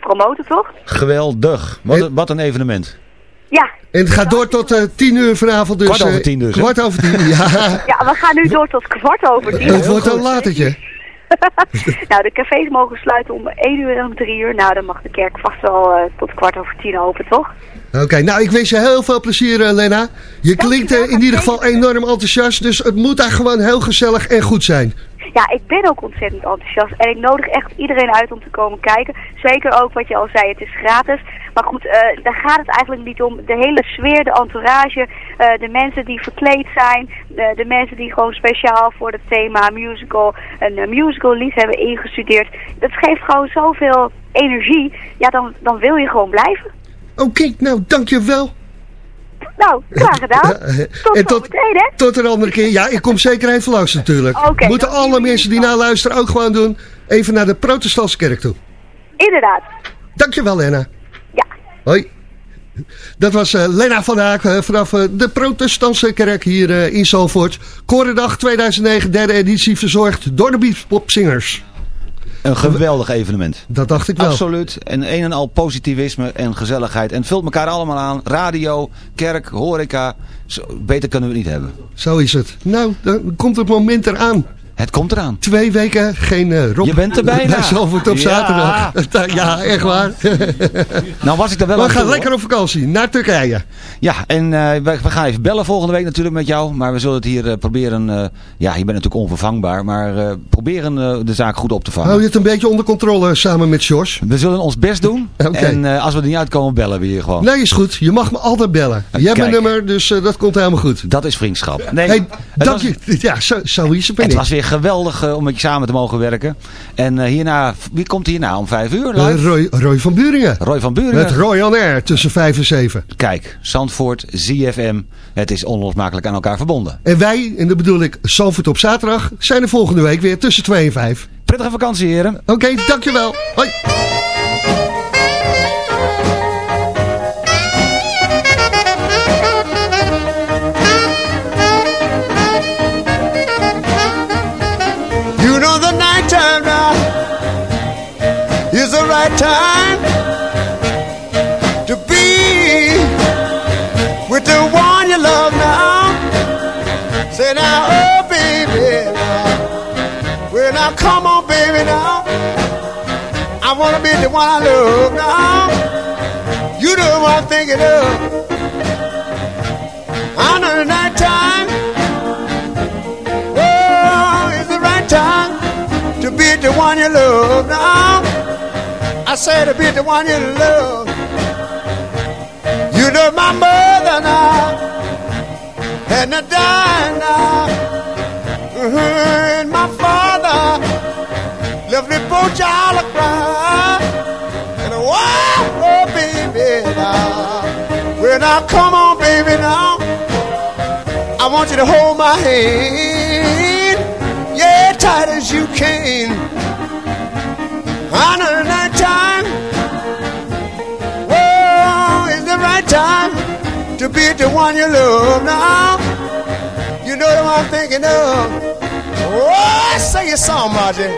Promoten, toch? Geweldig. Wat, een- wat een evenement. Ja. En het gaat door tot eh 10 uur vanavond. Dus, Kwart over eh, tien dus? Kwart over tien, ja. Ja, we gaan nu door tot kwart over tien. Het wordt een latertje. nou, de cafés mogen sluiten om 1 uur en om 3 uur. Nou, dan mag de kerk vast wel eh, tot kwart over tien open, toch? Oké, nou ik wens je heel veel plezier Lena. Je klinkt in ieder geval enorm enthousiast, dus het moet daar gewoon heel gezellig en goed zijn. Ja, ik ben ook ontzettend enthousiast. En ik nodig echt iedereen uit om te komen kijken. Zeker ook wat je al zei, het is gratis. Maar goed, eh, daar gaat het eigenlijk niet om. De hele sfeer, de entourage, eh, de mensen die verkleed zijn. De, mensen die gewoon speciaal voor het thema musical een eh, musical lied hebben ingestudeerd. Dat geeft gewoon zoveel energie. Ja, dan, dan wil je gewoon blijven. Oké, nou dankjewel. Nou, graag gedaan. Tot en tot, hè? tot een andere keer. Ja, ik kom zeker even langs natuurlijk. Oké, Moeten alle mensen die nou luisteren ook gewoon doen. Even naar de protestantse kerk toe. Inderdaad. Dankjewel Lena. Ja. Hoi. Dat was eh, Lena van Haak eh, vanaf eh, de protestantse kerk hier in Zalvoort. Korendag 2009, derde editie verzorgd door de Beatpopzingers. Een geweldig evenement. Dat dacht ik wel. Absoluut. En een en al positivisme en gezelligheid. En vult elkaar allemaal aan. Radio, kerk, horeca. Zo, beter kunnen we het niet hebben. Zo is het. Nou, dan komt het moment eraan. Het komt eraan. Twee weken geen Rob. Je bent er bijna. Bij Zalvoort op Ja. zaterdag. Ja, echt waar. Nou was ik daar wel We aan gaan toe, lekker hoor. op vakantie naar Turkije. Ja, en eh, we, we gaan even bellen volgende week natuurlijk met jou. Maar we zullen het hier eh, proberen... ja, je bent natuurlijk onvervangbaar. Maar proberen de zaak goed op te vangen. Hou je het een beetje onder controle samen met Jos? We zullen ons best doen. En als we er niet uitkomen, bellen we je gewoon. Nee, is goed. Je mag me altijd bellen. Je hebt mijn nummer, dus dat komt helemaal goed. Dat is vriendschap. Nee, Hey, was, je. Ja, zo, zo is het. het was weer geweldig eh, om met je samen te mogen werken. En eh, hierna, wie komt hierna om vijf uur Eh? Roy, Roy van Buringen. Roy van Buringen. Met Roy on Air tussen 5 en 7. Kijk, Zandvoort, ZFM. Het is onlosmakelijk aan elkaar verbonden. En wij, en dat bedoel ik Zalvoort op zaterdag, zijn er volgende week weer tussen 2 en 5. Prettige vakantie, heren. Oké, dankjewel. Hoi. Time to be with the one you love now. Say now, oh baby, now. well now come on, baby now. I wanna be the one I love now. You know what I'm thinking of. I know the night time. Oh, it's the right time to be the one you love now. Say to be the one you love. You know my mother now, and I die now. And my father left me poor child to cry. And oh, oh baby now, well now come on baby now. I want you to hold my hand, yeah, tight as you can. I know the night time, oh, it's the right time to be the one you love now. You know what I'm thinking of. Oh, say your song, Margie.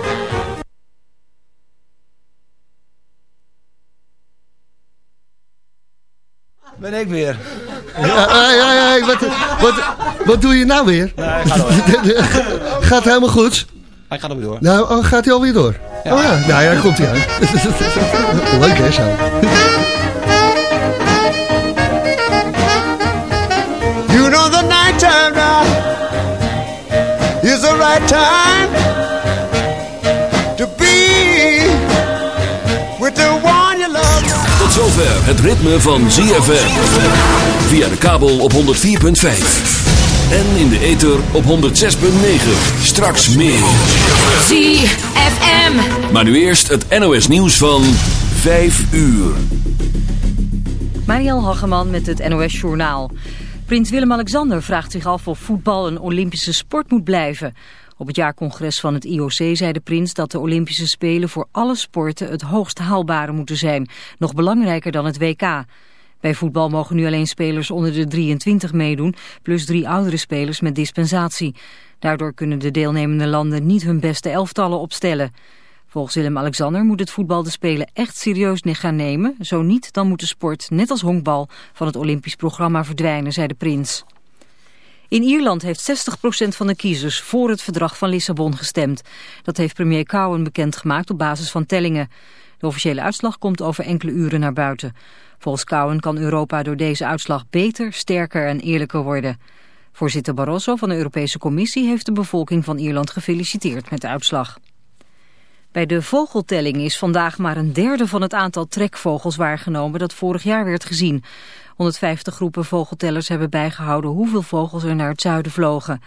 Ben ik weer. Ja, hey, hey, hey, wat, wat, wat doe je nou weer? gaat helemaal goed? Hij gaat er weer door. Nou, oh, gaat hij alweer door? Ja. Oh ja, nou ja, daar komt hij aan. Leuk hè, zo. You know the night time now is the right time to be with the one you love. Tot zover het ritme van ZFM. Via de kabel op 104.5. En in de ether op 106.9. Straks meer. ZFM. Maar nu eerst het NOS nieuws van 5 uur. Mariel Hageman met het NOS Journaal. Prins Willem-Alexander vraagt zich af of voetbal een Olympische sport moet blijven. Op het jaarcongres van het IOC zei de prins dat de Olympische Spelen voor alle sporten het hoogst haalbare moeten zijn. Nog belangrijker dan het WK. Bij voetbal mogen nu alleen spelers onder de 23 meedoen, plus drie oudere spelers met dispensatie. Daardoor kunnen de deelnemende landen niet hun beste elftallen opstellen. Volgens Willem-Alexander moet het voetbal de Spelen echt serieus gaan nemen. Zo niet, dan moet de sport, net als honkbal, van het Olympisch programma verdwijnen, zei de prins. In Ierland heeft 60% van de kiezers voor het verdrag van Lissabon gestemd. Dat heeft premier Cowen bekendgemaakt op basis van tellingen. De officiële uitslag komt over enkele uren naar buiten. Volgens Cowen kan Europa door deze uitslag beter, sterker en eerlijker worden. Voorzitter Barroso van de Europese Commissie heeft de bevolking van Ierland gefeliciteerd met de uitslag. Bij de vogeltelling is vandaag maar een derde van het aantal trekvogels waargenomen dat vorig jaar werd gezien. 150 groepen vogeltellers hebben bijgehouden hoeveel vogels er naar het zuiden vlogen.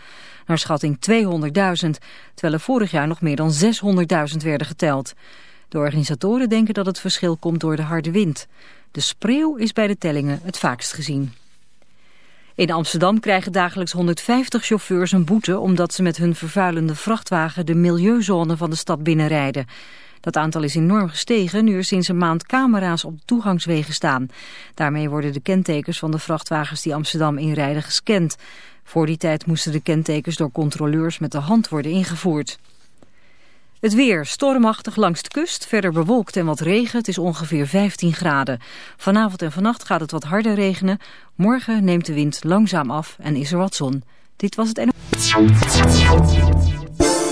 Naar schatting 200.000, terwijl er vorig jaar nog meer dan 600.000 werden geteld. De organisatoren denken dat het verschil komt door de harde wind. De spreeuw is bij de tellingen het vaakst gezien. In Amsterdam krijgen dagelijks 150 chauffeurs een boete omdat ze met hun vervuilende vrachtwagen de milieuzone van de stad binnenrijden. Dat aantal is enorm gestegen nu er sinds een maand camera's op toegangswegen staan. Daarmee worden de kentekens van de vrachtwagens die Amsterdam inrijden gescand. Voor die tijd moesten de kentekens door controleurs met de hand worden ingevoerd. Het weer stormachtig langs de kust, verder bewolkt en wat regen. Het is ongeveer 15 graden. Vanavond en vannacht gaat het wat harder regenen. Morgen neemt de wind langzaam af en is er wat zon. Dit was het en...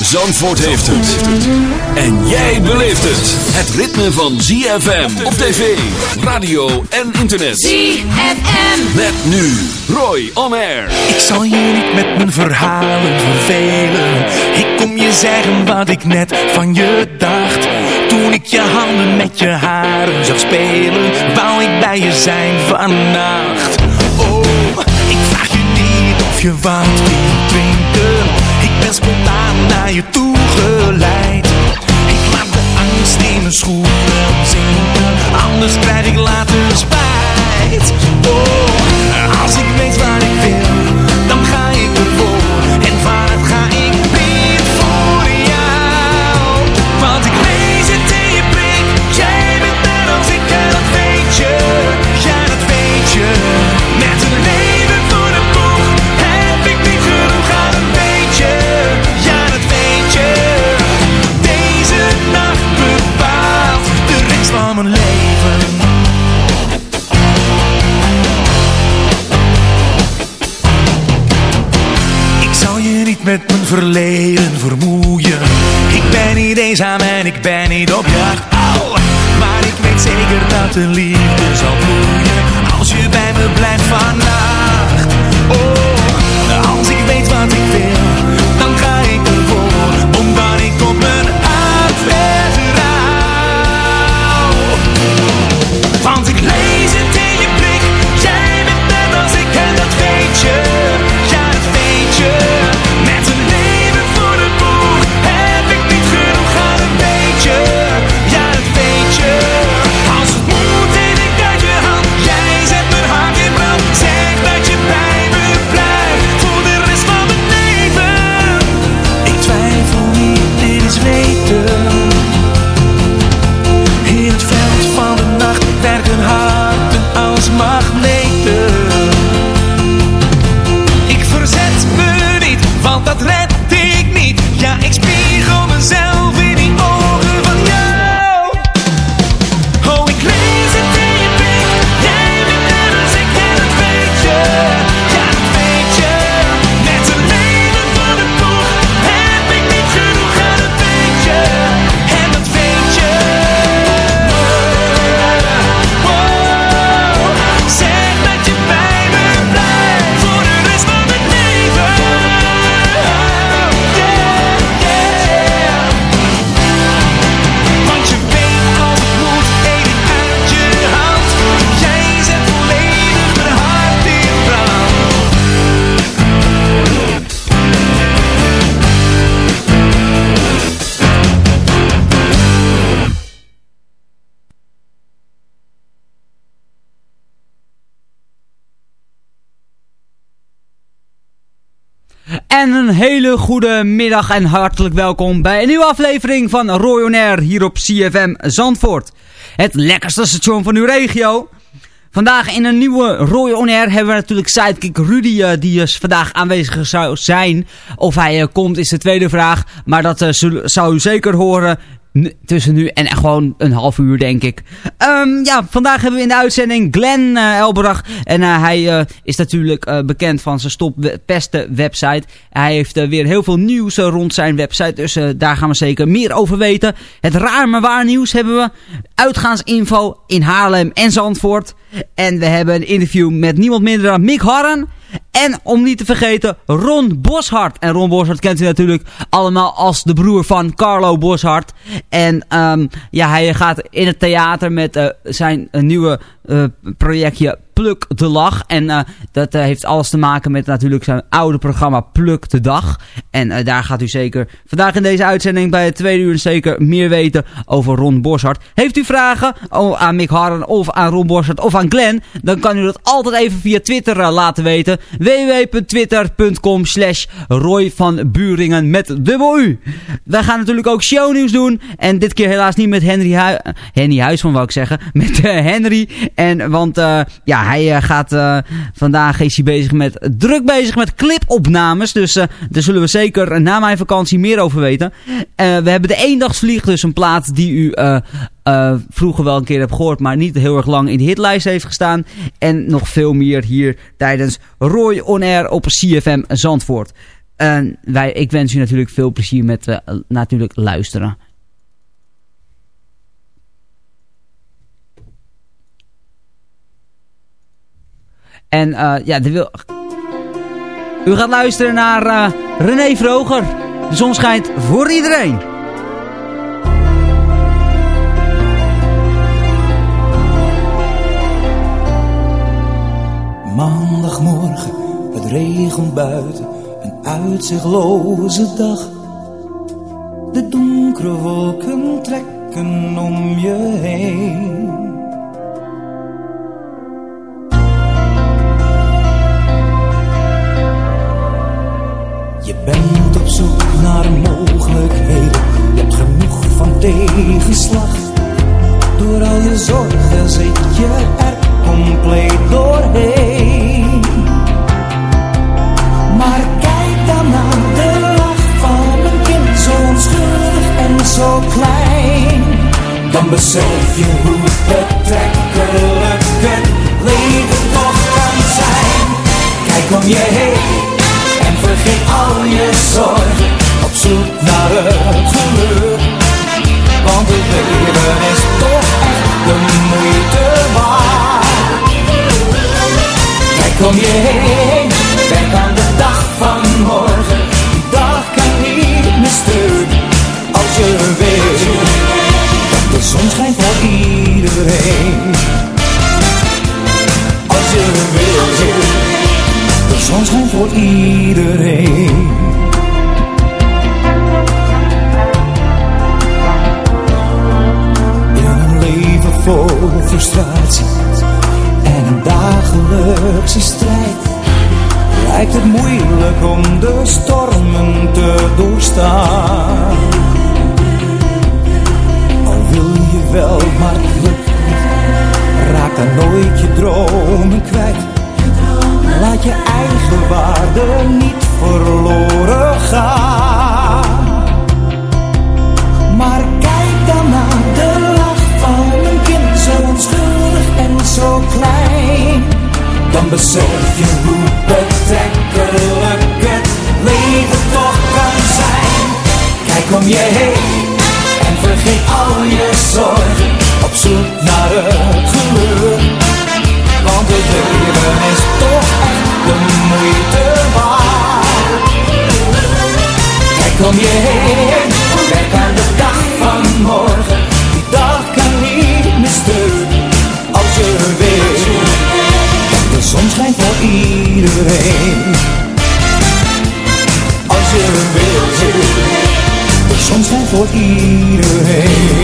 Zandvoort heeft het. En jij beleeft het. Het ritme van ZFM op tv, radio en internet. ZFM. Met nu Roy On Air. Ik zal je niet met mijn verhalen vervelen. Ik kom je zeggen wat ik net van je dacht. Toen ik je handen met je haren zag spelen, wou ik bij je zijn vannacht. Oh, ik vraag je niet of je wat wilt drinken. Ik ben spontaan je toe geleid. Ik laat de angst in mijn schoenen zinken, anders krijg ik later spijt. Oh, als ik weet wat ik wil, dan ga ik ervoor. En met mijn verleden vermoeien. Ik ben niet eenzaam en ik ben niet op jacht. Au! Maar ik weet zeker dat de liefde zal bloeien. Als je bij me blijft vannacht. Hele goede middag en hartelijk welkom bij een nieuwe aflevering van Roy On Air hier op CFM Zandvoort. Het lekkerste station van uw regio. Vandaag in een nieuwe Roy On Air hebben we natuurlijk sidekick Rudy uh, die dus vandaag aanwezig zou zijn. Of hij uh, komt is de tweede vraag, maar dat uh, zou u zeker horen tussen nu en gewoon een half uur, denk ik. Um, ja, vandaag hebben we in de uitzending Glenn uh, Elberach. En uh, hij uh, is natuurlijk bekend van zijn Stop Pesten website. Hij heeft weer heel veel nieuws rond zijn website. Dus daar gaan we zeker meer over weten. Het raar maar waar nieuws hebben we. Uitgaansinfo in Haarlem en Zandvoort. En we hebben een interview met niemand minder dan Mick Harren. En om niet te vergeten Ron Boshart. En Ron Boshart kent u natuurlijk allemaal als de broer van Carlo Boshart. En um, ja, hij gaat in het theater met uh, zijn uh, nieuwe uh, projectje Pluk de Lach. En uh, dat uh, heeft alles te maken met natuurlijk zijn oude programma Pluk de Dag. En uh, daar gaat u zeker vandaag in deze uitzending bij het tweede uur zeker meer weten over Ron Boshart. Heeft u vragen aan Mick Harren of aan Ron Boshart of aan Glenn? Dan kan u dat altijd even via Twitter laten weten. www.twitter.com slash Roy van Buringen met dubbel U. Wij gaan natuurlijk ook shownieuws doen. En dit keer helaas niet met Henry, Henry Huisman wou ik zeggen. Met Henry. En want ja hij uh, gaat uh, vandaag is hij bezig met druk bezig met clipopnames. Dus uh, daar zullen we zeker na mijn vakantie meer over weten. we hebben de eendagsvlieg, dus een plaat die u vroeger wel een keer hebt gehoord, maar niet heel erg lang in de hitlijst heeft gestaan. En nog veel meer hier tijdens Roy On Air op CFM Zandvoort. wij, ik wens u natuurlijk veel plezier met natuurlijk luisteren. En uh, ja, de wil... u gaat luisteren naar uh, René Vroger. De zon schijnt voor iedereen. Maandagmorgen, het regent buiten, een uitzichtloze dag. De donkere wolken trekken om je heen. Bent op zoek naar mogelijkheden, je hebt genoeg van tegenslag. Door al je zorgen zit je er compleet doorheen. Maar kijk dan naar de lach van een kind, zo onschuldig en zo klein. Dan besef je hoe betrekkelijk het leven toch kan zijn. Kijk om je heen al je zorgen op zoek naar het geluk. Want het leven is toch echt de moeite waard. Kijk om je heen, denk aan de dag van morgen. Die dag kan niet meer als je weet. De zon schijnt voor iedereen. Als je wil. Zon schijnt voor iedereen. In een leven vol frustratie en een dagelijkse strijd lijkt het moeilijk om de stormen te doorstaan. Al wil je wel maar geluk, raak dan nooit je dromen kwijt je eigen waarde niet verloren gaan. Maar kijk dan naar de lach van een kind, zo onschuldig en zo klein. Dan besef je hoe betrekkelijk het leven toch kan zijn. Kijk om je heen en vergeet al je om je heen, kijk aan de dag van morgen. Die dag kan niet meer als je weet. De zon schijnt voor iedereen. Als je wil, de zon schijnt voor iedereen.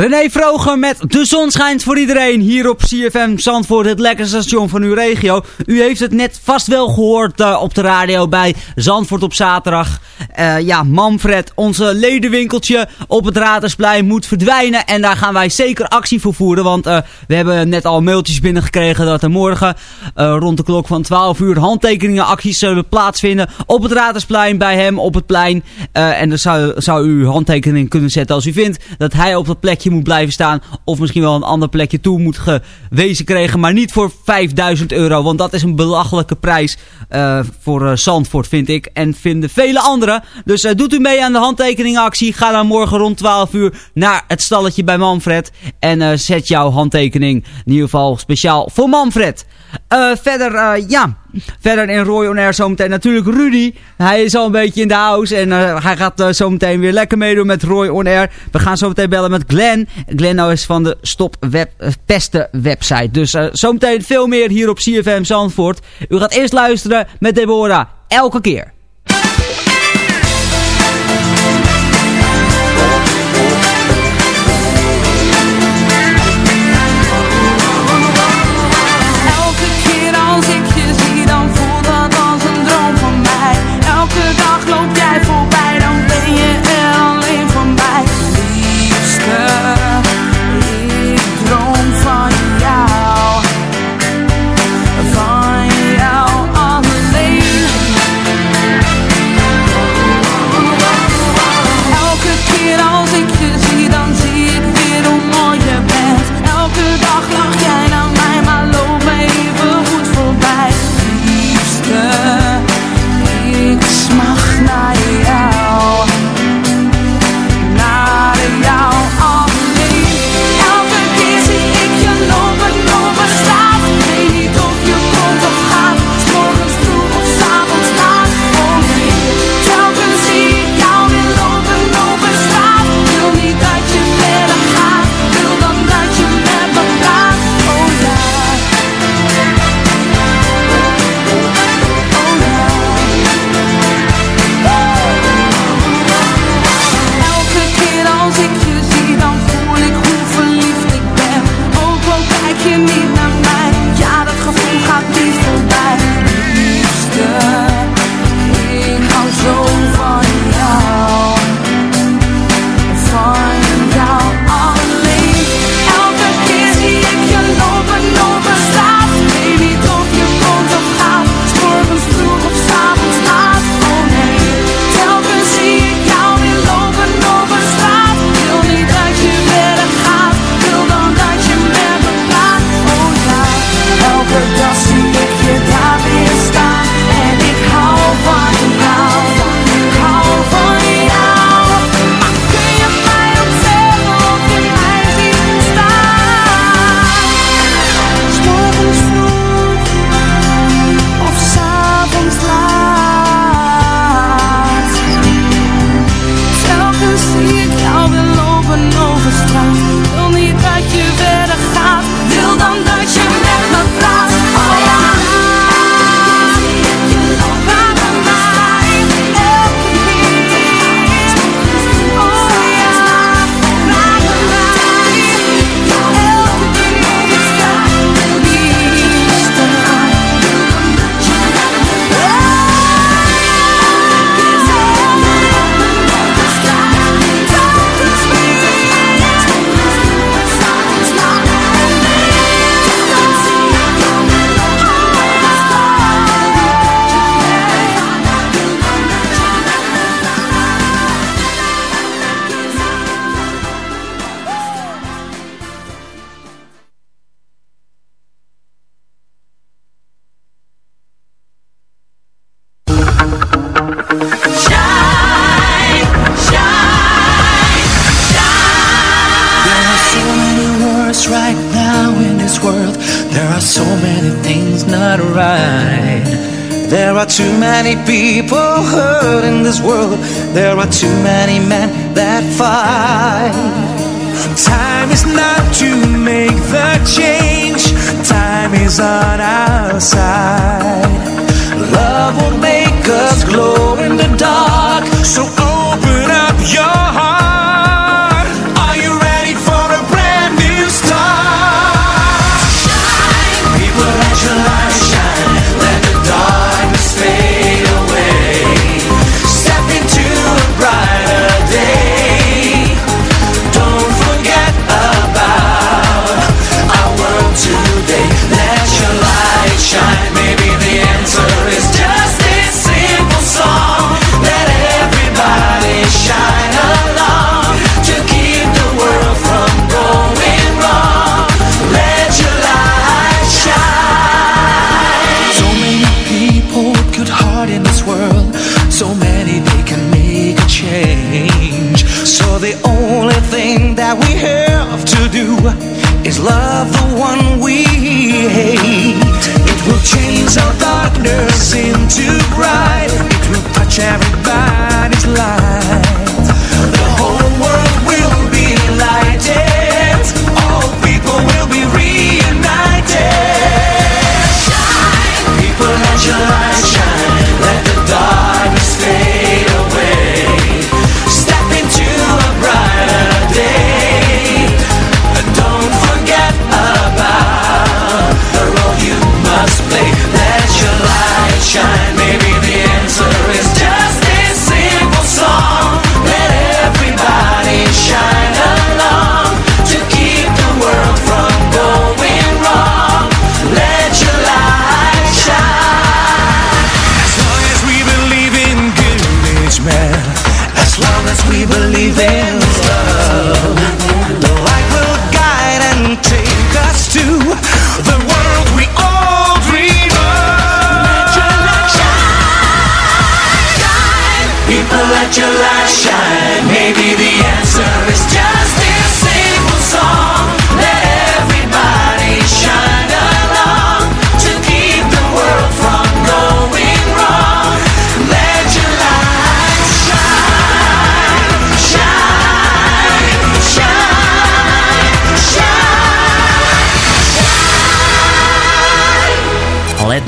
René Vroger met De Zon Schijnt voor Iedereen hier op CFM Zandvoort, het lekkerste station van uw regio. U heeft het net vast wel gehoord eh, op de radio bij Zandvoort op zaterdag. Eh, ja, Manfred, onze ledenwinkeltje op het Ratersplein moet verdwijnen en daar gaan wij zeker actie voor voeren. Want eh, we hebben net al mailtjes binnengekregen dat er morgen rond de klok van 12 uur handtekeningenacties zullen plaatsvinden op het Ratersplein bij hem op het plein. En dan zou, zou u handtekening kunnen zetten als u vindt dat hij op dat plekje moet blijven staan. Of misschien wel een ander plekje toe moet gewezen krijgen. Maar niet voor 5000 euro. Want dat is een belachelijke prijs eh, voor eh, Zandvoort vind ik. En vinden vele anderen. Dus eh, doet u mee aan de handtekeningactie. Ga dan morgen rond 12 uur naar het stalletje bij Manfred. En zet jouw handtekening in ieder geval speciaal voor Manfred. Verder, ja. Verder in Roy On Air zometeen natuurlijk Rudy. Hij is al een beetje in de house. En eh, hij gaat uh, zometeen weer lekker meedoen met Roy On Air. We gaan zometeen bellen met Glenn. Glenn nou is van de Stop Web, uh, Pesten website. Dus zometeen veel meer hier op CFM Zandvoort. U gaat eerst luisteren met Deborah. Elke keer.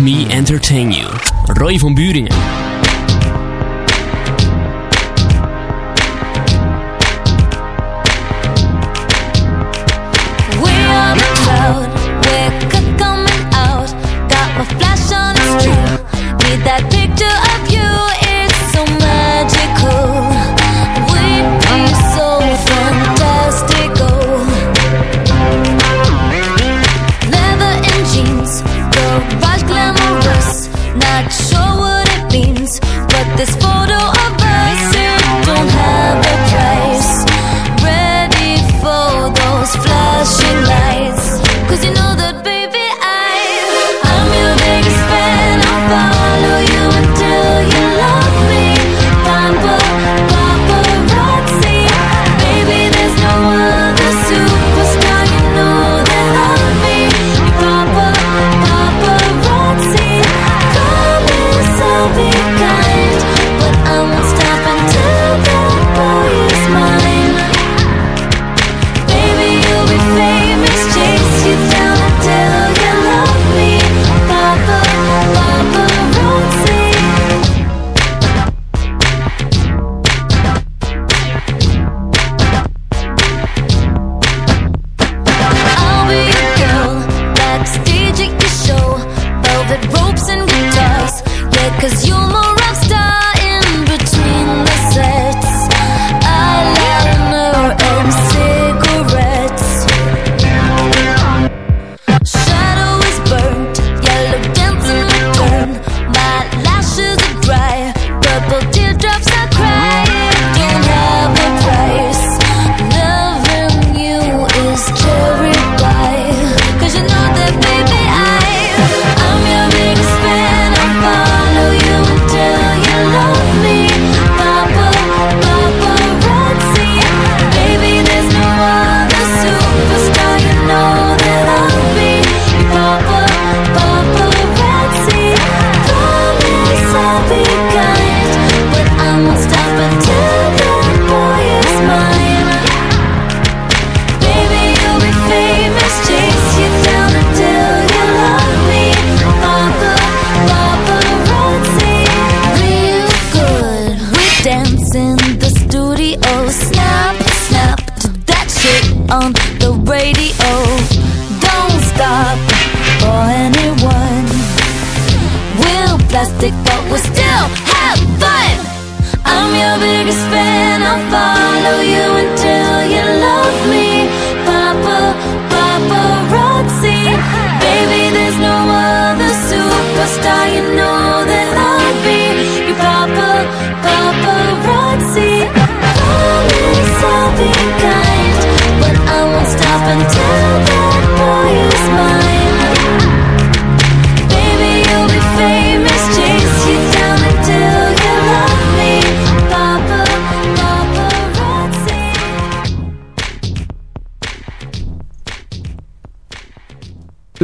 Me entertain you. Roy van Buringen.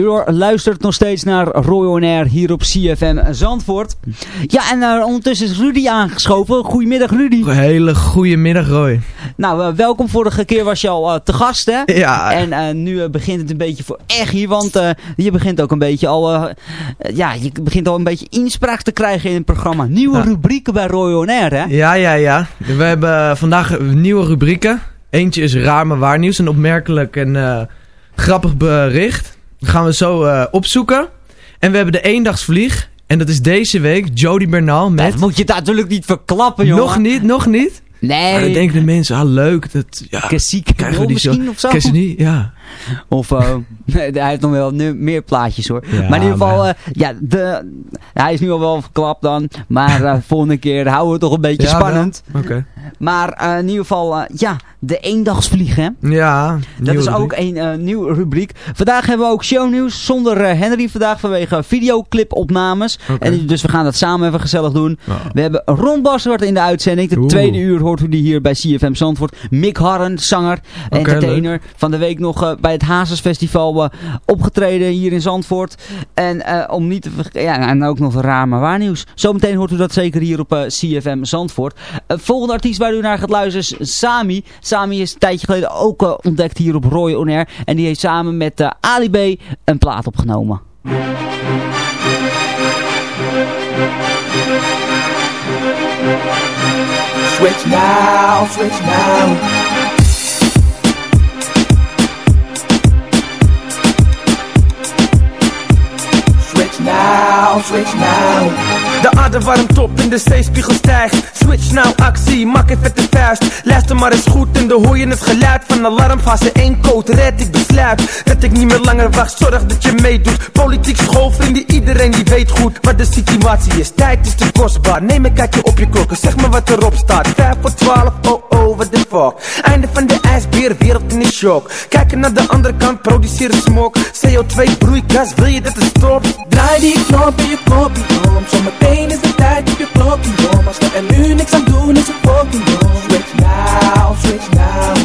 Luistert nog steeds naar Roy On Air hier op CFM Zandvoort. Ja, en eh, ondertussen is Rudy aangeschoven. Goedemiddag Rudy. Hele goede middag Roy. Nou, eh, welkom. Vorige keer was je al eh, te gast, hè? Ja. En nu begint het een beetje voor echt hier, want je begint ook een beetje al, ja, je begint al een beetje inspraak te krijgen in het programma. Nieuwe Ja. rubrieken bij Roy On Air, hè? Ja, ja, ja. We hebben vandaag nieuwe rubrieken. Eentje is raar maar waar nieuws. Een opmerkelijk en grappig bericht. Gaan we zo eh, opzoeken. En we hebben de eendagsvlieg. En dat is deze week Jody Bernal met... Dat moet je natuurlijk niet verklappen, jongen. Nog niet, nog niet. Nee. Maar dan denken de mensen, ah leuk. Dat, ja, Klassiek. krijgen we die zo. of zo? Ja. Of, eh, hij heeft nog wel nu meer plaatjes hoor. Ja, maar in ieder geval, maar- eh, ja, de, hij is nu al wel verklapt dan. Maar eh, volgende keer houden we het toch een beetje Ja, spannend. Oké. Maar in ieder geval, ja, de eendagsvlieg hè. Ja, Dat is rubriek. ook een nieuwe rubriek. Vandaag hebben we ook shownieuws zonder Henry vandaag vanwege videoclipopnames. En dus we gaan dat samen even gezellig doen. We hebben Ron Baswart in de uitzending. De Oeh. tweede uur hoort u die hier bij CFM Zandvoort. Mick Harren, zanger, entertainer. Van de week nog bij het Hazes Festival eh, opgetreden hier in Zandvoort. En eh, om niet te ja, en ook nog raar maar waar nieuws. Zometeen hoort u dat zeker hier op eh, CFM Zandvoort. Volgende artiest waar u naar gaat luisteren is Sami. Sami is een tijdje geleden ook ontdekt hier op Roy On Air. En die heeft samen met Ali B een plaat opgenomen. Switch now, switch now. Now, switch now. De adem warmt op en de zeespiegel stijgt. Switch nou actie, mak even de vuist. Luister maar eens goed en dan hoor je het geluid Van alarmfase 1 code red ik besluit. Dat ik niet meer langer wacht, zorg dat je meedoet. Politiek schoolvrienden, iedereen die weet goed Wat de situatie is, tijd is te kostbaar Neem een kijkje op je klokken, zeg maar wat erop staat. 5 voor 12, oh fuck Einde van de ijsbeer, wereld in de shock Kijken naar de andere kant, produceren smok CO2 broeikas, wil je dat het stopt? Draai die knop in je kopie om. Zometeen is de tijd op je klokje om. Als we er nu niks aan doen, is het fucking dom. Switch now, switch now.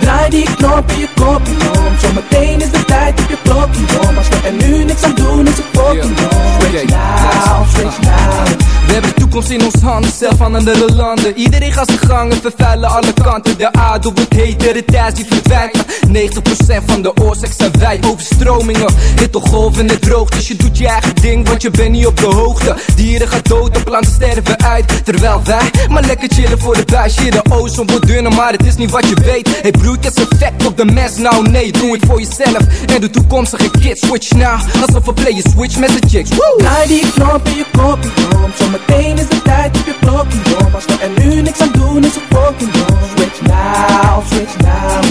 Draai die knop in je kopie om. Zometeen is de tijd op je klokje om. Als we er nu niks aan doen, is het fucking dom. Switch now, switch now. Hebben de toekomst in ons handen, zelf aan andere landen. Iedereen gaat zijn gangen, vervuilen alle kanten. De aarde wordt heter, de die verdwijnt. Maar 90% van de oorzaak zijn wij Overstromingen, hittegolven en droogtes Je doet je eigen ding, want je bent niet op de hoogte. Dieren gaan dood, de planten sterven uit. Terwijl wij maar lekker chillen voor de buis. Hier de ozon wordt dunner, maar het is niet wat je weet. Hey is effect op de mens, nou nee Doe het voor jezelf en de toekomstige kids. Switch now, alsof we playen switch met de chicks. Woo! Die knop in je kopie. Zometeen is de tijd op je klokje om. Als we er nu niks aan doen, is het fucking dom. Switch now, switch now.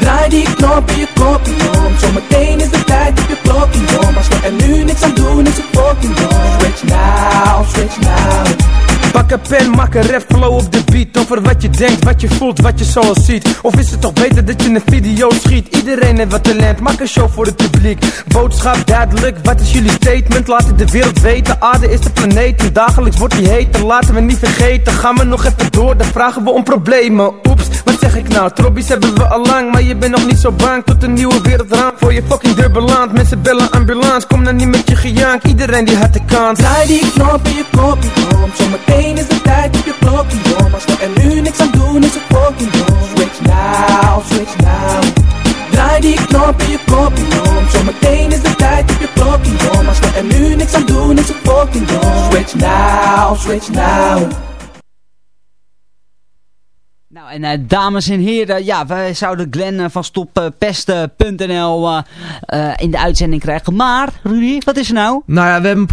Draai die knop in je kopie om. Zometeen is de tijd op je klokje om. Als we er nu niks aan doen, is het fucking dom. Switch now, switch now. Pak een pen, maak een rap flow op de beat. Over wat je denkt, wat je voelt, wat je zoals ziet. Of is het toch beter dat je een video schiet? Iedereen heeft wat talent, maak een show voor het publiek. Boodschap duidelijk, wat is jullie statement? Laat het de wereld weten, aarde is de planeet. En dagelijks wordt die heter, laten we niet vergeten. Gaan we nog even door, dan vragen we om problemen. Oeps, wat zeg ik nou? Trobbies hebben we al lang Maar je bent nog niet zo bang. Tot een nieuwe wereld raam Voor je fucking deur belandt, mensen bellen ambulance Kom dan niet met je gejank, iedereen die had de kans. Draai die knop in je kopie om. Zometeen is de tijd op je klokje om. Als we er nu niks aan doen, is het fucking dom. Switch now, switch now. Draai die knop in je kopie om. Zometeen is de tijd op je klokje om. Als we er nu niks aan doen, is het fucking dom. Switch now, switch now en eh, dames en heren, ja, wij zouden Glenn eh, van stoppesten.nl eh, uh, in de uitzending krijgen. Maar, Rudy, wat is er nou? Nou ja, we hebben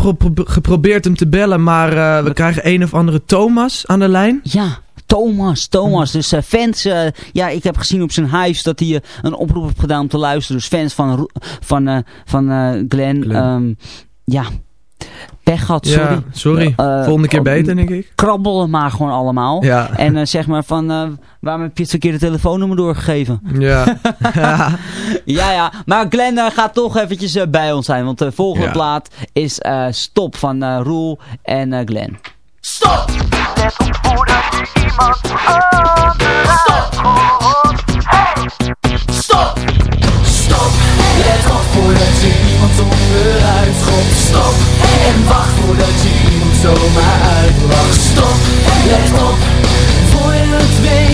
geprobeerd hem te bellen, maar we krijgen een of andere Thomas aan de lijn. Ja. Thomas, Thomas. Dus fans, ja, ik heb gezien op zijn huis dat hij een oproep heeft gedaan om te luisteren. Dus fans van, van, van Glenn, Glenn. Ehm, ja, pech gehad, sorry. Sorry. Eh, volgende keer beter, denk ik. Krabbelen maar gewoon allemaal. Ja. En eh, zeg maar van, uh, waarom heb je het verkeerde telefoonnummer doorgegeven? Ja. ja, ja. Maar Glenn gaat toch eventjes bij ons zijn. Want de volgende plaat is Stop van Roel en Glenn. Stop! Stop! Stop! stop. Let op voordat je iemand onderuit schopt. Stop en wacht voordat je iemand zomaar uitlacht Stop, let op, voor je het weet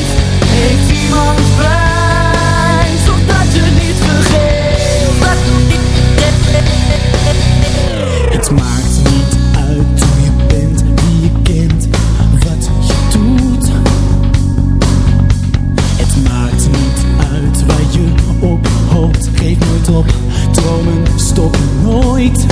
stop nooit.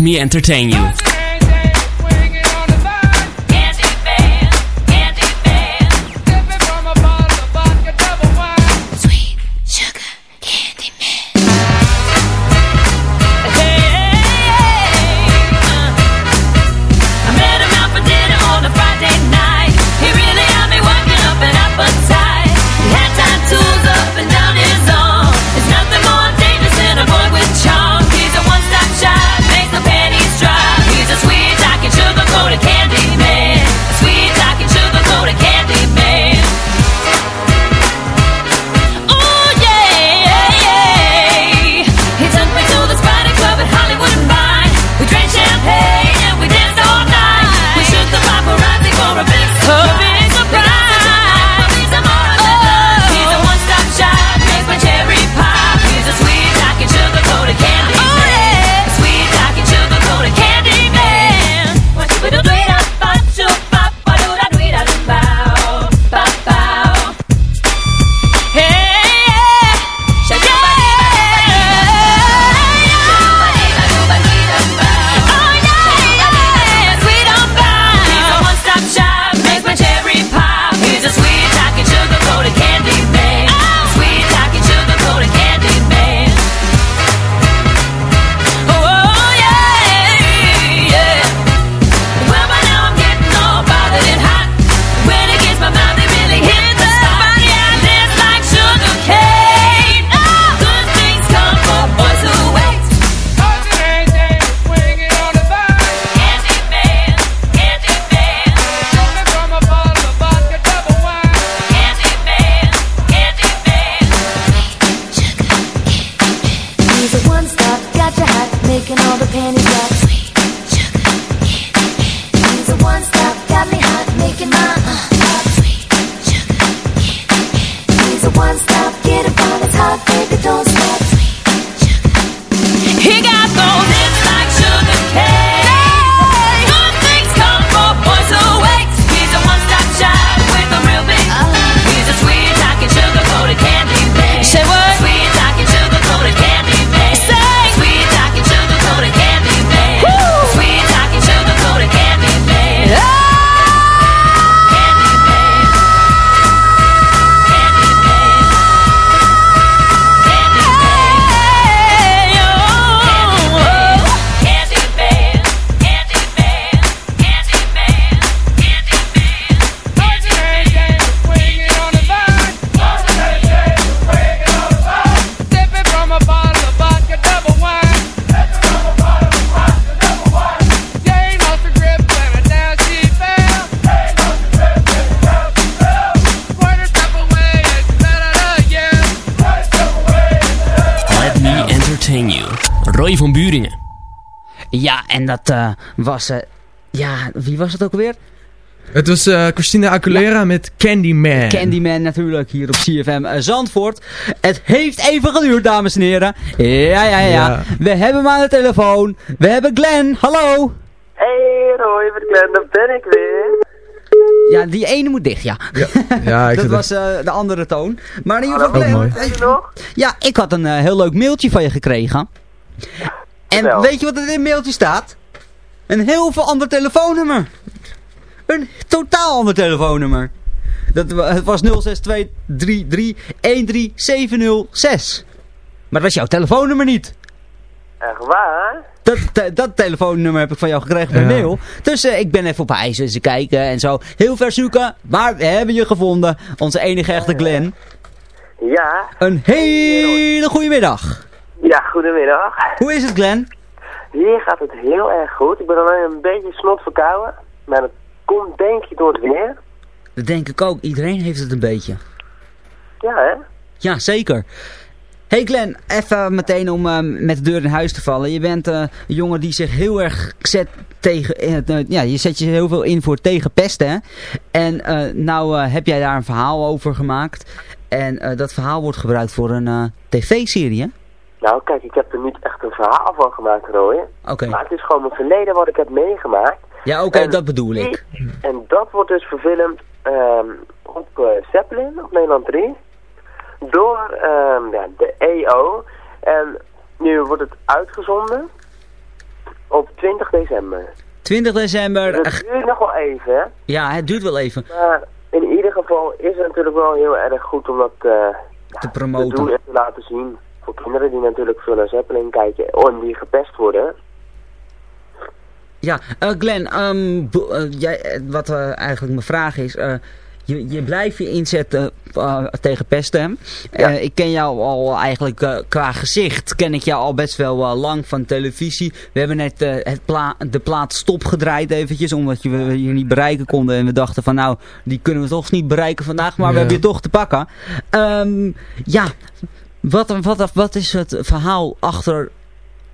me entertain you. Dat eh, was... eh, ja, wie was het ook alweer? Het was eh, Christina Aguilera met Candyman. Candyman natuurlijk hier op CFM Zandvoort. Het heeft even geduurd, dames en heren. Ja, ja, ja, Ja. We hebben hem aan de telefoon. We hebben Glenn. Hallo. Hey Roy, met Glenn, daar ben ik weer. Ja, die ene moet dicht, ja. Ja, ik dat was eh, de andere toon. Maar in ieder geval, Glenn, mooi. je- Ja, ik had een heel leuk mailtje van je gekregen. En Vertel. weet je wat er in het mailtje staat? Een heel veel ander telefoonnummer. Een totaal ander telefoonnummer. Dat, het was 06233130706. Maar dat was jouw telefoonnummer niet. Echt waar? Dat, te- dat telefoonnummer heb ik van jou gekregen per Ja. mail. Dus eh, ik ben even op ijs eens kijken en zo. Heel ver zoeken. Maar we hebben je gevonden. Onze enige echte Glenn. Ja. Een hele goede middag. Ja, goedemiddag. Hoe is het Glenn? Hier gaat het heel erg goed. Ik ben alleen een beetje snot verkouden. Maar dat komt denk ik door het weer. Dat denk ik ook. Iedereen heeft het een beetje. Ja, hè? Ja, zeker. Hey Glenn, even meteen om eh, met de deur in huis te vallen. Je bent eh, een jongen die zich heel erg zet tegen... eh, ja, je zet je heel veel in voor tegen pesten, hè? En nou heb jij daar een verhaal over gemaakt. En dat verhaal wordt gebruikt voor een tv-serie, hè? Nou, kijk, ik heb er niet echt een verhaal van gemaakt, Roy. Oké. Maar het is gewoon mijn verleden wat ik heb meegemaakt. Ja, oké, dat bedoel die- ik. En dat wordt dus verfilmd ehm, op eh, Zeppelin, op Nederland 3. Door ehm, ja, de EO. En nu wordt het uitgezonden op 20 december. 20 december. Dat ach, duurt nog wel even, hè? ja, het duurt wel even Maar in ieder geval is het natuurlijk wel heel erg goed om dat eh, te te promoten. doen en te laten zien. Voor kinderen die natuurlijk veel naar Zeppelin kijken en die gepest worden. Ja, eh, Glenn, ehm, eh, jij, eh, wat eigenlijk mijn vraag is, eh, je, je blijft je inzetten tegen pesten. Eh, ik ken jou al eigenlijk qua gezicht, ken ik jou al best wel lang van televisie. We hebben net eh, het pla de plaat stop gedraaid eventjes, omdat je, we je niet bereiken konden. En we dachten van nou, die kunnen we toch niet bereiken vandaag, maar we hebben je toch te pakken. Ehm, ja, wat, wat, wat is het verhaal achter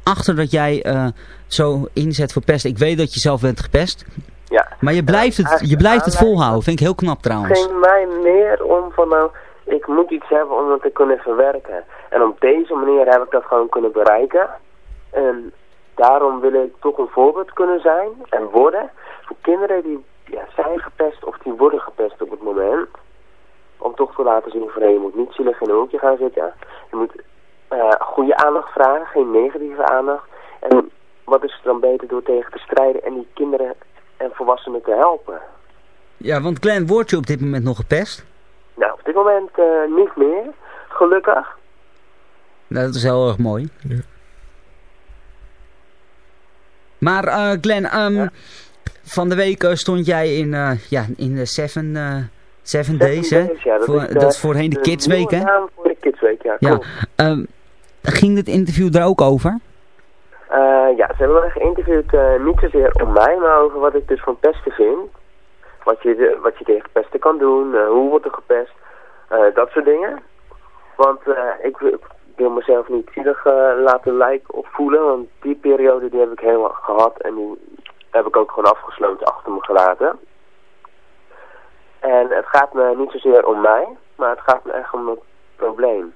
achter dat jij eh, zo inzet voor pest. Ik weet dat je zelf bent gepest. Ja. Maar je blijft het, je blijft het volhouden. Vind ik heel knap Het trouwens. ging mij meer om van nou, ik moet iets hebben om het te kunnen verwerken. En op deze manier heb ik dat gewoon kunnen bereiken. En daarom wil ik toch een voorbeeld kunnen zijn en worden voor kinderen die ja, zijn gepest of die worden gepest op het moment. Om toch te laten zien van hé, je moet niet zielig in een hoekje gaan zitten. Je moet eh, goede aandacht vragen, geen negatieve aandacht. En wat is er dan beter door tegen te strijden en die kinderen en volwassenen te helpen? Ja, want Glenn, word je op dit moment nog gepest? Nou, op dit moment eh, niet meer, gelukkig. Nou, dat is heel erg mooi. Maar eh Glenn, ehm, van de week stond jij in, eh, ja, in de Seven, eh, seven Days, hè? Ja, dat, Voor- is, dat is voorheen de Kidsweek, hè? naam voor de Kidsweek, ja. Ehm, ging dit interview daar ook over? Eh, ja, ze hebben me geïnterviewd eh, niet zozeer om mij, maar over wat ik dus van pesten vind. Wat je, de- wat je tegen pesten kan doen, eh, hoe wordt er gepest, eh, dat soort dingen. Want eh, ik, wil- ik wil mezelf niet zielig eh, laten lijken of voelen, want die periode die heb ik helemaal gehad en die heb ik ook gewoon afgesloten achter me gelaten. En het gaat me niet zozeer om mij, maar het gaat me echt om het probleem.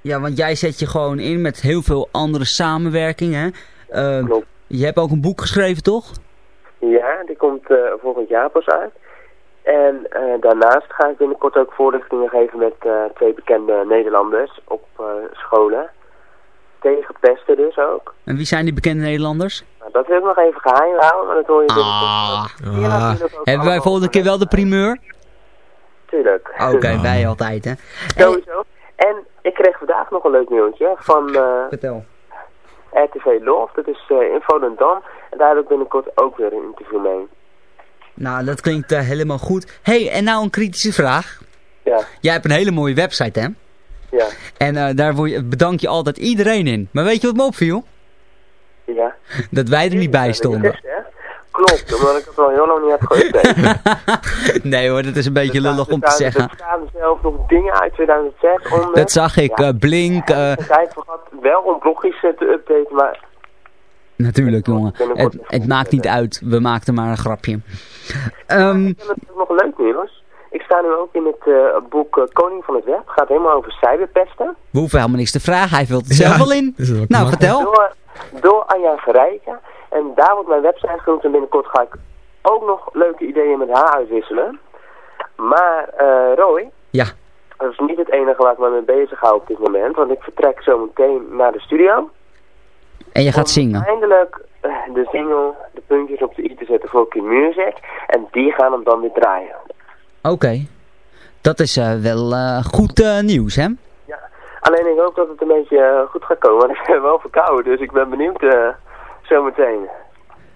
Ja, want jij zet je gewoon in met heel veel andere samenwerkingen. hè? Eh, je hebt ook een boek geschreven, toch? Ja, die komt eh, volgend jaar pas uit. En eh, daarnaast ga ik binnenkort ook voorlichtingen geven met eh, twee bekende Nederlanders op eh, scholen. Tegen pesten dus ook. En wie zijn die bekende Nederlanders? Nou, dat wil ik nog even geheim houden, maar dat hoor je Ah. binnenkort. Ook Hebben wij volgende keer wel de primeur? Tuurlijk. Oké, wij altijd, hè. Sowieso. En ik kreeg vandaag nog een leuk nieuwtje van eh, Vertel. RTV Love. Dat is eh in Volendam. En daar heb ik binnenkort ook weer een interview mee. Nou, dat klinkt eh, helemaal goed. hey, en nou een kritische vraag. Ja. Jij hebt een hele mooie website, hè? Ja. En eh, daar bedank je altijd iedereen in. Maar weet je wat me opviel? Ja. Dat wij er niet bij stonden. Klopt, omdat ik het al heel lang niet heb geüpdate. nee hoor, dat is een beetje lullig om te zeggen. Er staan zelf nog dingen uit 2006 onder. Dat zag ik, Ja. eh, Blink, eh, Ik heb tijd voor gehad wel om blogjes te updaten, maar natuurlijk jongen. Het, het maakt niet uit, we maakten maar een grapje. Ehm, ik heb nog leuk nieuws. Ik sta nu ook in het eh, boek eh, Koning van het Web. Het gaat helemaal over cyberpesten. we hoeven helemaal niks te vragen, hij vult er zelf wel in. Nou, vertel. Door, door Anja Verrijken. En daar wordt mijn website genoemd en binnenkort ga ik ook nog leuke ideeën met haar uitwisselen. Maar eh Roy, Ja. dat is niet het enige waar ik me mee bezig hou op dit moment. Want ik vertrek zo meteen naar de studio. En je gaat zingen. Eindelijk eh, de single, de puntjes op de i te zetten voor Q-Music. En die gaan hem dan weer draaien. Oké. Dat is eh, wel goed nieuws, hè? Alleen ik hoop dat het een beetje goed gaat komen. Want ik ben wel verkouden, dus ik ben benieuwd zometeen.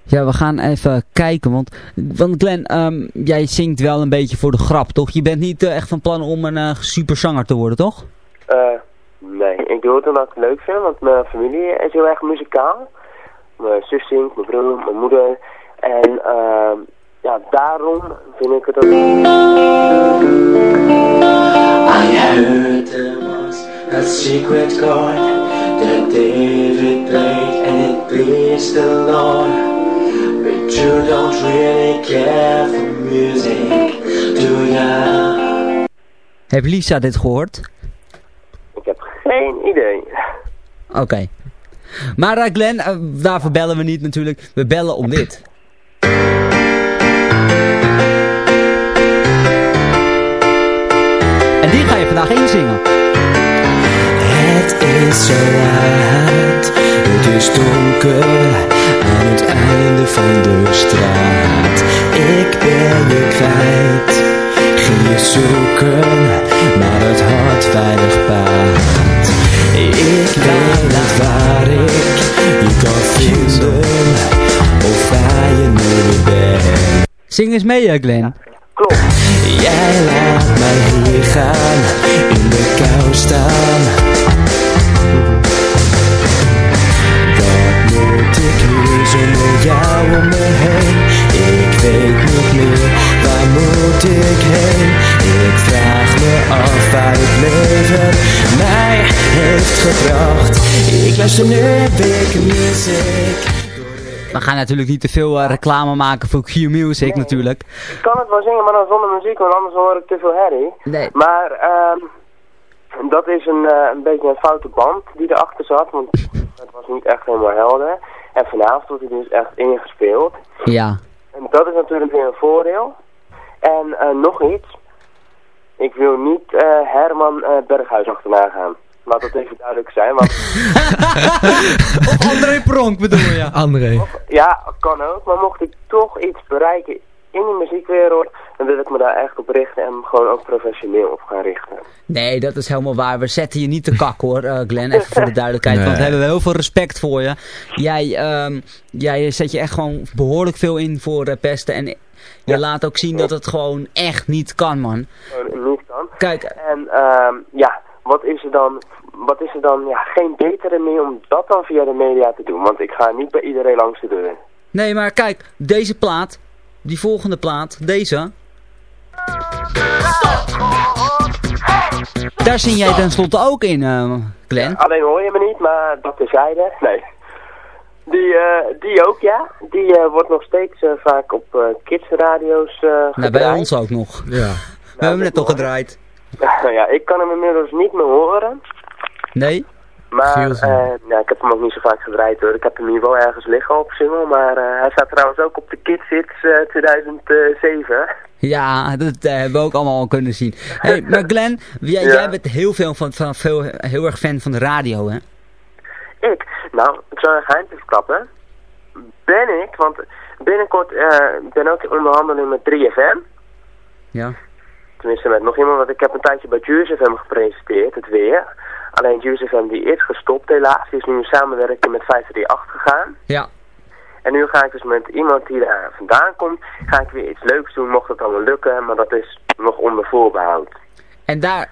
Ja, we gaan even kijken, want, want Glenn, ehm, jij zingt wel een beetje voor de grap, toch? Je bent niet eh, echt van plan om een eh, superzanger te worden, toch? Eh, nee, ik doe het omdat ik het leuk vind, want mijn familie is heel erg muzikaal. Mijn zus zingt, mijn broer, mijn moeder. En eh, ja, daarom vind ik het ook... I heard there was a secret chord David played and it pleased the Lord. But you don't really care for music, do ya? Heb Lisa dit gehoord? Ik heb geen idee. Oké. Maar eh, Glenn, eh, daarvoor bellen we niet natuurlijk. We bellen om dit. En die ga je vandaag inzingen. Het is zo laat, het is donker aan het einde van de straat. Ik ben je kwijt, ging je zoeken, maar het had weinig baat. Ik weet niet waar ik je kan vinden, of waar je nu bent. Zing eens mee, Glenn. Jij laat mij hier gaan, in de kou staan. We gaan natuurlijk niet te veel eh, reclame maken voor Q-Music natuurlijk. Ik kan het wel zingen, maar dan zonder muziek, want anders hoor ik te veel herrie. Nee. Maar ehm dat is een, eh, een beetje een foute band die erachter zat, want het was niet echt helemaal helder. En vanavond wordt hij dus echt ingespeeld. Ja. En dat is natuurlijk weer een voordeel. En eh, nog iets. Ik wil niet eh, Herman eh, Berghuis achterna gaan. Laat dat even duidelijk zijn, want Of André Pronk bedoel je? André. ja, kan ook. Maar mocht ik toch iets bereiken in de muziekwereld, dan wil ik me daar echt op richten en me gewoon ook professioneel op gaan richten. Nee, dat is helemaal waar. We zetten je niet te kak hoor, eh, Glenn. Even voor de duidelijkheid. Want we hebben heel veel respect voor je. Jij, ehm, jij zet je echt gewoon behoorlijk veel in voor eh, pesten. En je laat ook zien dat het gewoon echt niet kan, man. Gewoon niet kan. Kijk. En ehm, ja, wat is er dan, wat is er dan ja, geen betere meer om dat dan via de media te doen? Want ik ga niet bij iedereen langs de deur. Nee, maar kijk. Deze plaat. Die volgende plaat. Deze. Daar zing jij tenslotte ook in, Glenn. Alleen hoor je me niet, maar dat terzijde. Nee. Die, eh, die ook, ja. Die eh, wordt nog steeds eh, vaak op eh, kidsradio's eh Nou, bij gedraaid. ons ook nog. Ja. We hebben hem net al gedraaid. Nou ja, ik kan hem inmiddels niet meer horen. Nee? Maar eh, nou, ik heb hem ook niet zo vaak gedraaid hoor. Ik heb hem hier wel ergens liggen op single. Maar eh, hij staat trouwens ook op de Kids Hits eh, 2007. Ja, dat eh, hebben we ook allemaal al kunnen zien. hey, maar Glenn, jij, Ja. jij bent heel, veel van, van, veel, heel erg fan van de radio, hè? Ik? Nou, ik zal een geheimje verklappen. Ben ik, want binnenkort eh ben ook in onderhandeling met 3FM. Ja. Tenminste met nog iemand, want ik heb een tijdje bij Juice FM gepresenteerd, het weer. Alleen Juice FM die is gestopt helaas. Die is nu in samenwerking met 538 gegaan. Ja. En nu ga ik dus met iemand die daar vandaan komt, ga ik weer iets leuks doen, mocht het allemaal lukken. Maar dat is nog onder voorbehoud. En daar,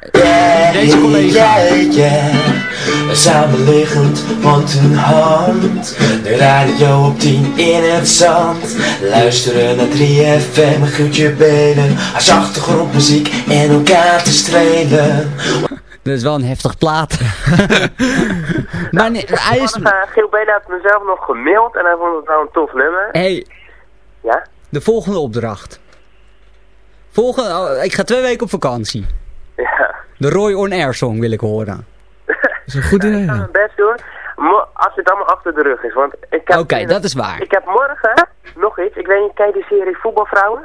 deze collega. Yeah, yeah. Samenliggend hand in hand. De radio op 10 in het zand. Luisteren naar 3FM, een guurtje benen. Als achtergrondmuziek en elkaar te strelen. Dat is wel een heftig plaat. maar nee, hij is... Heeft mezelf nog gemaild en hij vond het wel een tof nummer. hey, Ja? de volgende opdracht. Volgende, oh, ik ga twee weken op vakantie. Ja. De Roy On Air song wil ik horen. Dat is een goed idee. Ik ga mijn best doen. Mo- als het allemaal achter de rug is. Want ik heb Oké, dat is waar. Ik heb morgen nog iets. Ik weet niet, kijk de serie Voetbalvrouwen?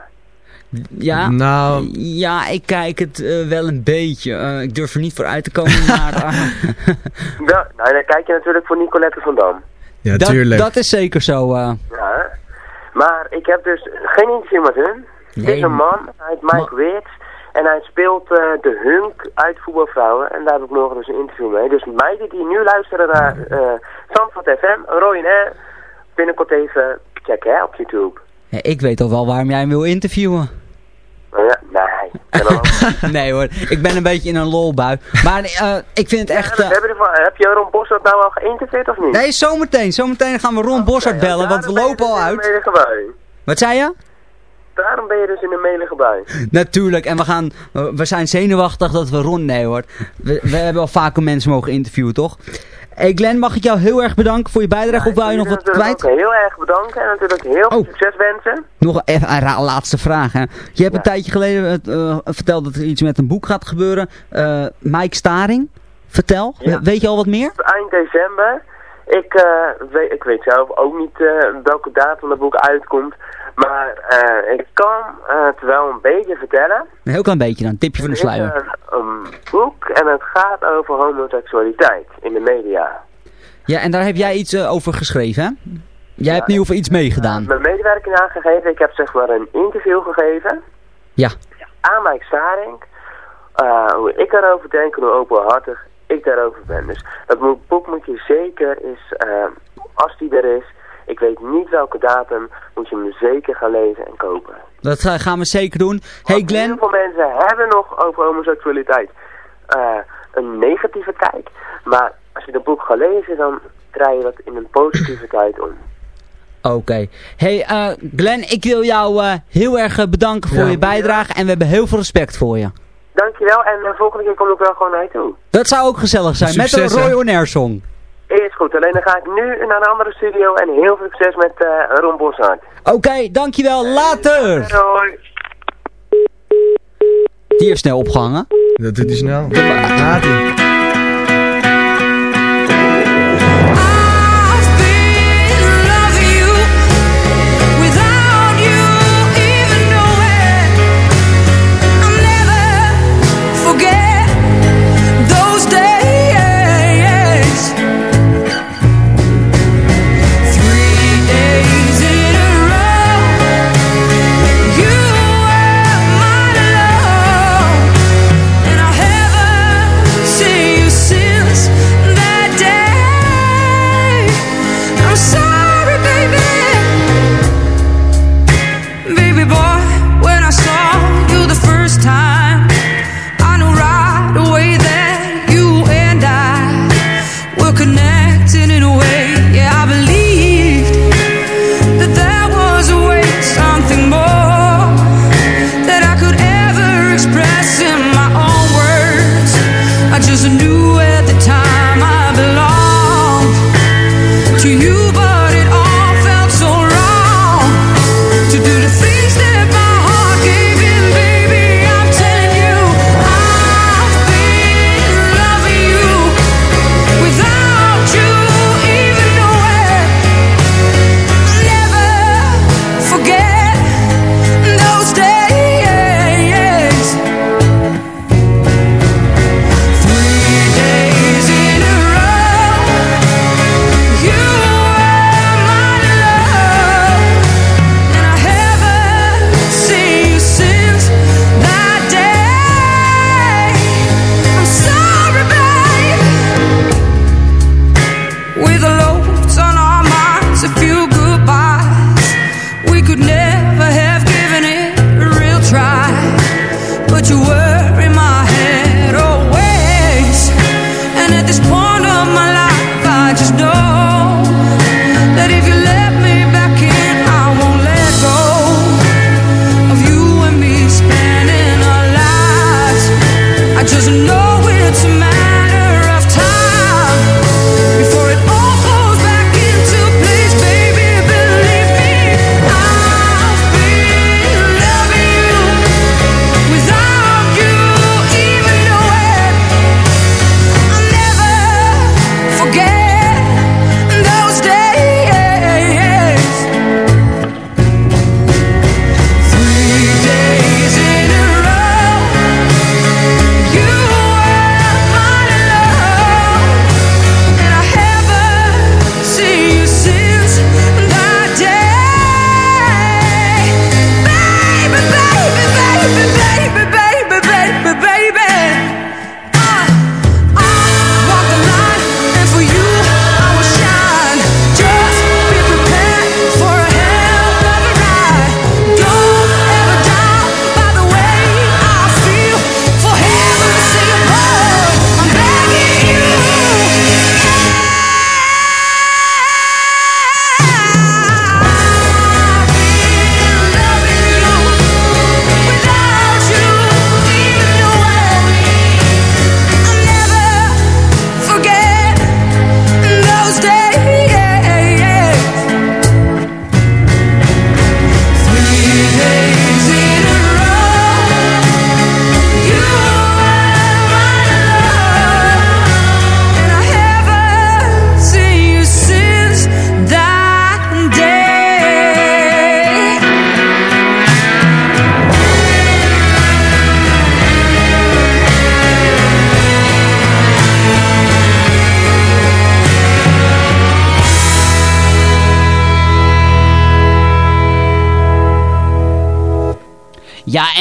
Ja, Nou, ja ik kijk het eh, wel een beetje. Eh, ik durf er niet voor uit te komen, maar... eh, Ja, nou, dan kijk je natuurlijk voor Nicolette van Dam. ja, dat, tuurlijk. dat is zeker zo. eh. Ja. Maar ik heb dus geen interview met hun. Het Nee. is een man, hij heet Mike Weerts. En hij speelt eh, de Hunk uit Voetbalvrouwen. En daar heb ik morgen dus een interview mee. Dus meiden die nu luisteren naar eh Zandvoort FM, Roy en binnenkort even checken hè, op YouTube. Ja, ik weet al wel waarom jij hem wil interviewen. Nee. Nee hoor, ik ben een beetje in een lolbui. Maar eh, ik vind het echt... Ja, eh, heb, je ervan, heb je Ron Bossert nou al geïnterviewd of niet? nee, zometeen. Zometeen gaan we Ron Bossard bellen, want we lopen al uit. In de bui. Wat zei je? Daarom ben je dus in een melige bui. Natuurlijk, en we gaan, we zijn zenuwachtig dat we Ron, nee hoor. We, we hebben al vaker mensen mogen interviewen, toch? Hey Glenn, mag ik jou heel erg bedanken voor je bijdrage, of wou je nog wat kwijt? heel erg bedanken en natuurlijk heel veel Oh. succes wensen. Nog even een laatste vraag, hè. Je hebt een tijdje geleden eh, verteld dat er iets met een boek gaat gebeuren. Eh, Mike Staring, vertel. Weet je al wat meer? Eind december. Ik, eh, weet, ik weet zelf ook niet eh, welke datum dat boek uitkomt. Maar eh, ik kan het wel een beetje vertellen. Een heel klein beetje dan, tipje van de Er is sluier. een, boek en het gaat over homoseksualiteit in de media. Ja, en daar heb jij iets eh, over geschreven, hè? Jij hebt ieder geval iets meegedaan. Mijn medewerking aangegeven. Ik heb zeg maar een interview gegeven. Ja. Aan Mike Staring. hoe ik daarover denk en hoe openhartig ik daarover ben. Dus dat boek moet je zeker eens, eh, als die er is, ik weet niet welke datum, moet je hem zeker gaan lezen en kopen. Dat eh, gaan we zeker doen. Hey Glenn, Heel veel mensen hebben nog over homoseksualiteit eh, een negatieve kijk. Maar als je dat boek gaat lezen, dan draai je dat in een positieve tijd om. Oké. Hey eh, Glenn, ik wil jou eh, heel erg bedanken voor Ja. je bijdrage en we hebben heel veel respect voor je. Dankjewel en de volgende keer kom ik wel gewoon naar je toe. Dat zou ook gezellig zijn, met een? Roy On Air song. Is goed, alleen dan ga ik nu naar een andere studio en heel veel succes met eh Ron Boshart. Oké, dankjewel, later! Hoi. Die heeft snel opgehangen. Dat doet hij snel. Gaat hij.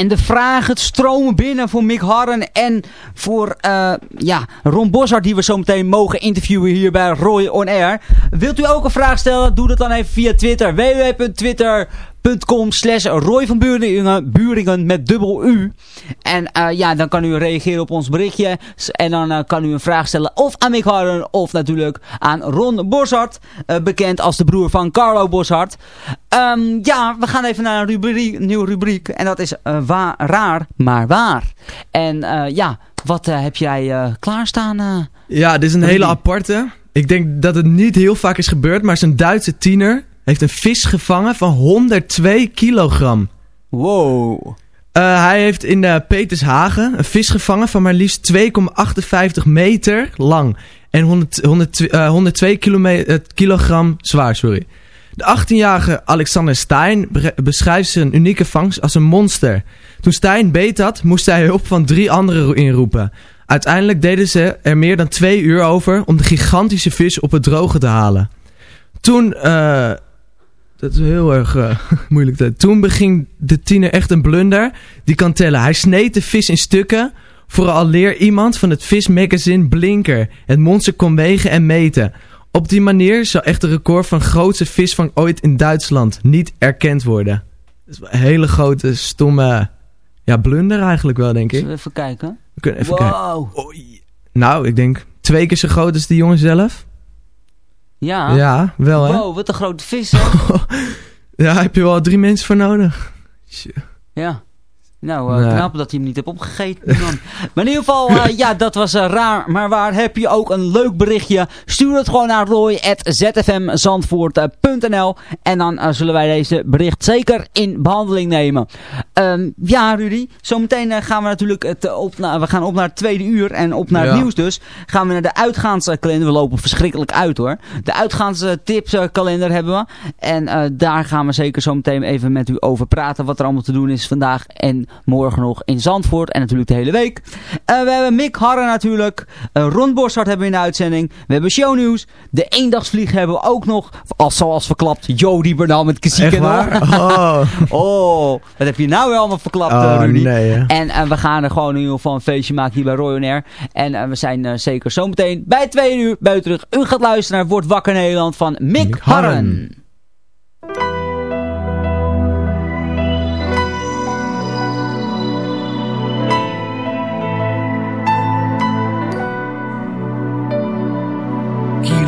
En de vragen stromen binnen voor Mick Harren en voor eh, ja, Ron Boshart die we zo meteen mogen interviewen hier bij Roy On Air. Wilt u ook een vraag stellen? Doe dat dan even via Twitter. www.twitter.com slash Roy van Buringen, Buringen met dubbel U. En eh, ja, dan kan u reageren op ons berichtje. En dan eh, kan u een vraag stellen of aan Mick Harren of natuurlijk aan Ron Boshart. eh, bekend als de broer van Carlo Boshart. Ehm, ja, we gaan even naar een rubriek, nieuwe rubriek. En dat is eh, wa- raar, maar waar. En ja, wat heb jij klaarstaan? Ja, dit is een Rudy? hele aparte. Ik denk dat het niet heel vaak is gebeurd, maar zijn Duitse tiener heeft een vis gevangen van 102 kilogram. Wow. Eh, hij heeft in de Petershagen een vis gevangen van maar liefst 2,58 meter lang. En 100, 100, eh, 102 kilome- eh, kilogram zwaar, sorry. De 18-jarige Alexander Stein be- beschrijft zijn unieke vangst als een monster. Toen Stein beet had, moest hij hulp van drie anderen ro- inroepen. Uiteindelijk deden ze er meer dan twee uur over om de gigantische vis op het droge te halen. Toen, eh, dat is heel erg eh, moeilijk. te- Toen beging de tiener echt een blunder. Die kan tellen. Hij sneed de vis in stukken. Vooraleer iemand van het vismagazine Blinker het monster kon wegen en meten. Op die manier zou echt de record van grootste visvang ooit in Duitsland niet erkend worden. Dat is een hele grote, stomme ja, blunder eigenlijk wel, denk ik. We even kijken? We kunnen even wow. kijken. Nou, ik denk twee keer zo groot als die jongen zelf. Ja. Ja, wel hè? Wow, wat een grote vis, hè? Ja, daar heb je wel drie mensen voor nodig. Ja. Nou, Nee. knap dat hij hem niet hebt opgegeten. man. maar in ieder geval, eh, ja, dat was eh, raar. Maar waar heb je ook een leuk berichtje? Stuur het gewoon naar roy.zfmzandvoort.nl En dan zullen wij deze bericht zeker in behandeling nemen. Ehm, ja, Rudy. Zometeen gaan we natuurlijk het, op naar, we gaan op naar het tweede uur. En op naar het nieuws dus. Gaan we naar de uitgaanskalender. We lopen verschrikkelijk uit hoor. De uitgaanstipskalender hebben we. En daar gaan we zeker zo meteen even met u over praten. Wat er allemaal te doen is vandaag en morgen nog in Zandvoort. En natuurlijk de hele week. Eh, we hebben Mick Harren natuurlijk. Eh, Ron hebben we in de uitzending. We hebben shownieuws. De eendagsvlieg hebben we ook nog. Als, zoals verklapt, Jody Bernal met Kaziek waar? Oh. oh, dat heb je nou weer allemaal verklapt, Oh, eh, Rudy. nee, hè. En we gaan er gewoon in ieder geval een feestje maken hier bij Roy on Air. En eh, we zijn zeker zometeen bij twee uur bij u terug. U gaat luisteren naar Word Wakker Nederland van Mick, Harren. Harren.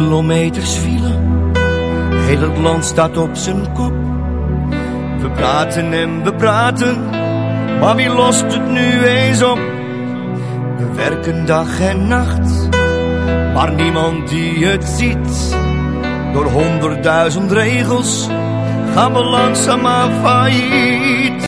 Kilometers file. Heel het land staat op zijn kop. We praten en we praten, maar wie lost het nu eens op? We werken dag en nacht, maar niemand die het ziet. Door honderdduizend regels gaan we langzaamaan failliet.